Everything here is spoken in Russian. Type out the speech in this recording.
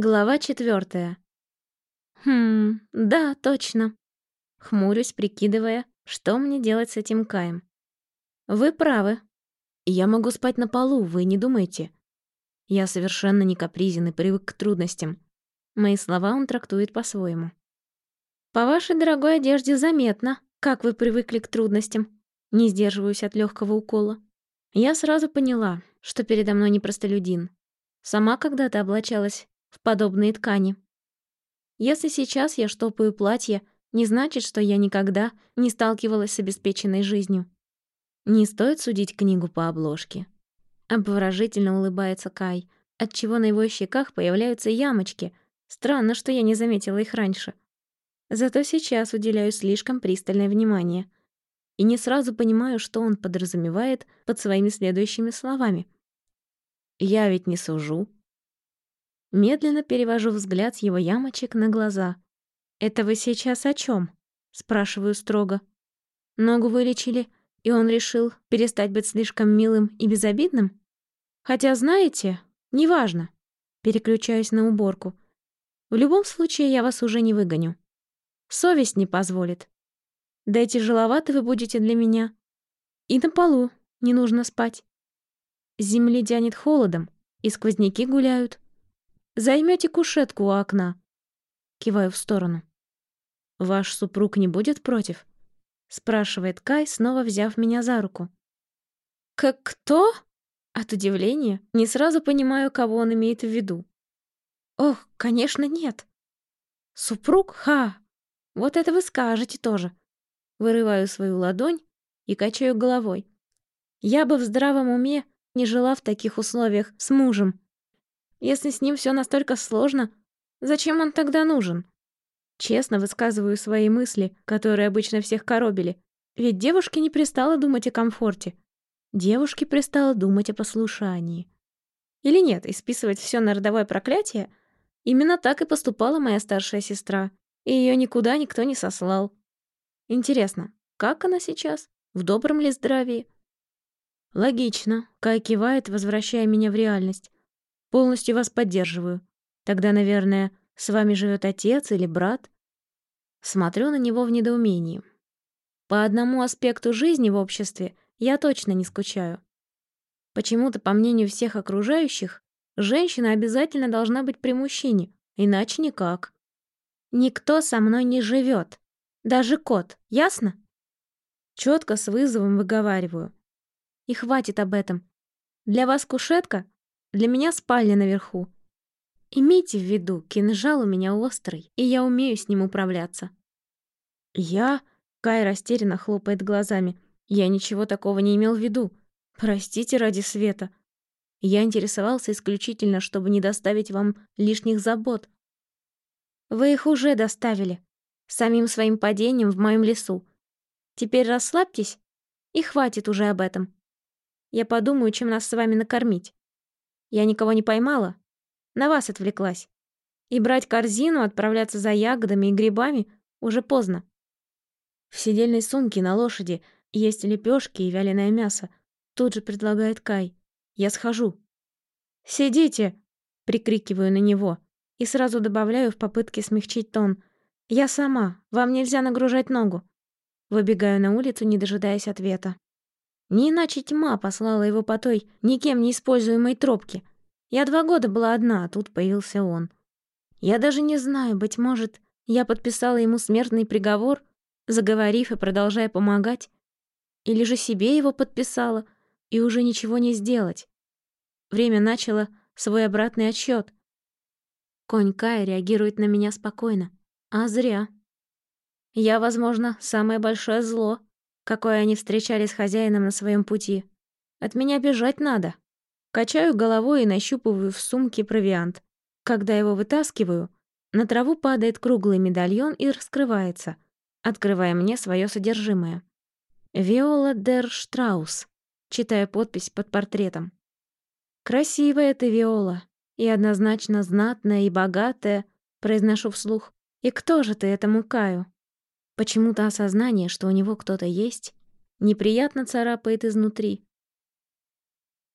Глава четвертая. Хм, да, точно. Хмурюсь, прикидывая, что мне делать с этим Каем. Вы правы. Я могу спать на полу, вы не думайте. Я совершенно не капризен и привык к трудностям. Мои слова он трактует по-своему. По вашей дорогой одежде заметно, как вы привыкли к трудностям. Не сдерживаюсь от легкого укола. Я сразу поняла, что передо мной не простолюдин. Сама когда-то облачалась в подобные ткани. Если сейчас я штопаю платье, не значит, что я никогда не сталкивалась с обеспеченной жизнью. Не стоит судить книгу по обложке. Обворожительно улыбается Кай, отчего на его щеках появляются ямочки. Странно, что я не заметила их раньше. Зато сейчас уделяю слишком пристальное внимание. И не сразу понимаю, что он подразумевает под своими следующими словами. «Я ведь не сужу», Медленно перевожу взгляд с его ямочек на глаза. «Это вы сейчас о чем? спрашиваю строго. Ногу вылечили, и он решил перестать быть слишком милым и безобидным? Хотя, знаете, неважно. Переключаюсь на уборку. В любом случае я вас уже не выгоню. Совесть не позволит. Да и тяжеловато вы будете для меня. И на полу не нужно спать. С земли тянет холодом, и сквозняки гуляют. Займете кушетку у окна. Киваю в сторону. Ваш супруг не будет против? спрашивает Кай, снова взяв меня за руку. Как кто? От удивления не сразу понимаю, кого он имеет в виду. Ох, конечно, нет. Супруг? Ха! Вот это вы скажете тоже. Вырываю свою ладонь и качаю головой. Я бы в здравом уме не жила в таких условиях с мужем, если с ним все настолько сложно, зачем он тогда нужен? Честно высказываю свои мысли, которые обычно всех коробили. Ведь девушке не пристало думать о комфорте. Девушке пристало думать о послушании. Или нет, и списывать все на родовое проклятие? Именно так и поступала моя старшая сестра, и ее никуда никто не сослал. Интересно, как она сейчас? В добром ли здравии? Логично. Кай кивает, возвращая меня в реальность. Полностью вас поддерживаю. Тогда, наверное, с вами живет отец или брат? Смотрю на него в недоумении. По одному аспекту жизни в обществе я точно не скучаю. Почему-то, по мнению всех окружающих, женщина обязательно должна быть при мужчине, иначе никак. Никто со мной не живет, даже кот, ясно? Четко с вызовом выговариваю. И хватит об этом. Для вас кушетка для меня спальня наверху. Имейте в виду, кинжал у меня острый, и я умею с ним управляться. Я... Кай растерянно хлопает глазами. Я ничего такого не имел в виду. Простите ради света. Я интересовался исключительно, чтобы не доставить вам лишних забот. Вы их уже доставили. Самим своим падением в моем лесу. Теперь расслабьтесь, и хватит уже об этом. Я подумаю, чем нас с вами накормить. Я никого не поймала. На вас отвлеклась. И брать корзину, отправляться за ягодами и грибами уже поздно. В сидельной сумке на лошади есть лепешки и вяленое мясо. Тут же предлагает Кай. Я схожу. «Сидите!» — прикрикиваю на него. И сразу добавляю в попытке смягчить тон. «Я сама. Вам нельзя нагружать ногу». Выбегаю на улицу, не дожидаясь ответа. Не иначе тьма послала его по той никем не используемой тропке. Я два года была одна, а тут появился он. Я даже не знаю, быть может, я подписала ему смертный приговор, заговорив и продолжая помогать, или же себе его подписала и уже ничего не сделать. Время начало свой обратный отсчет. Конь Кай реагирует на меня спокойно, а зря. Я, возможно, самое большое зло, какое они встречали с хозяином на своем пути. От меня бежать надо. Качаю головой и нащупываю в сумке провиант. Когда его вытаскиваю, на траву падает круглый медальон и раскрывается, открывая мне свое содержимое. «Виола дер Штраус», читая подпись под портретом. «Красивая ты, Виола, и однозначно знатная и богатая», произношу вслух. «И кто же ты этому Каю?» Почему-то осознание, что у него кто-то есть, неприятно царапает изнутри.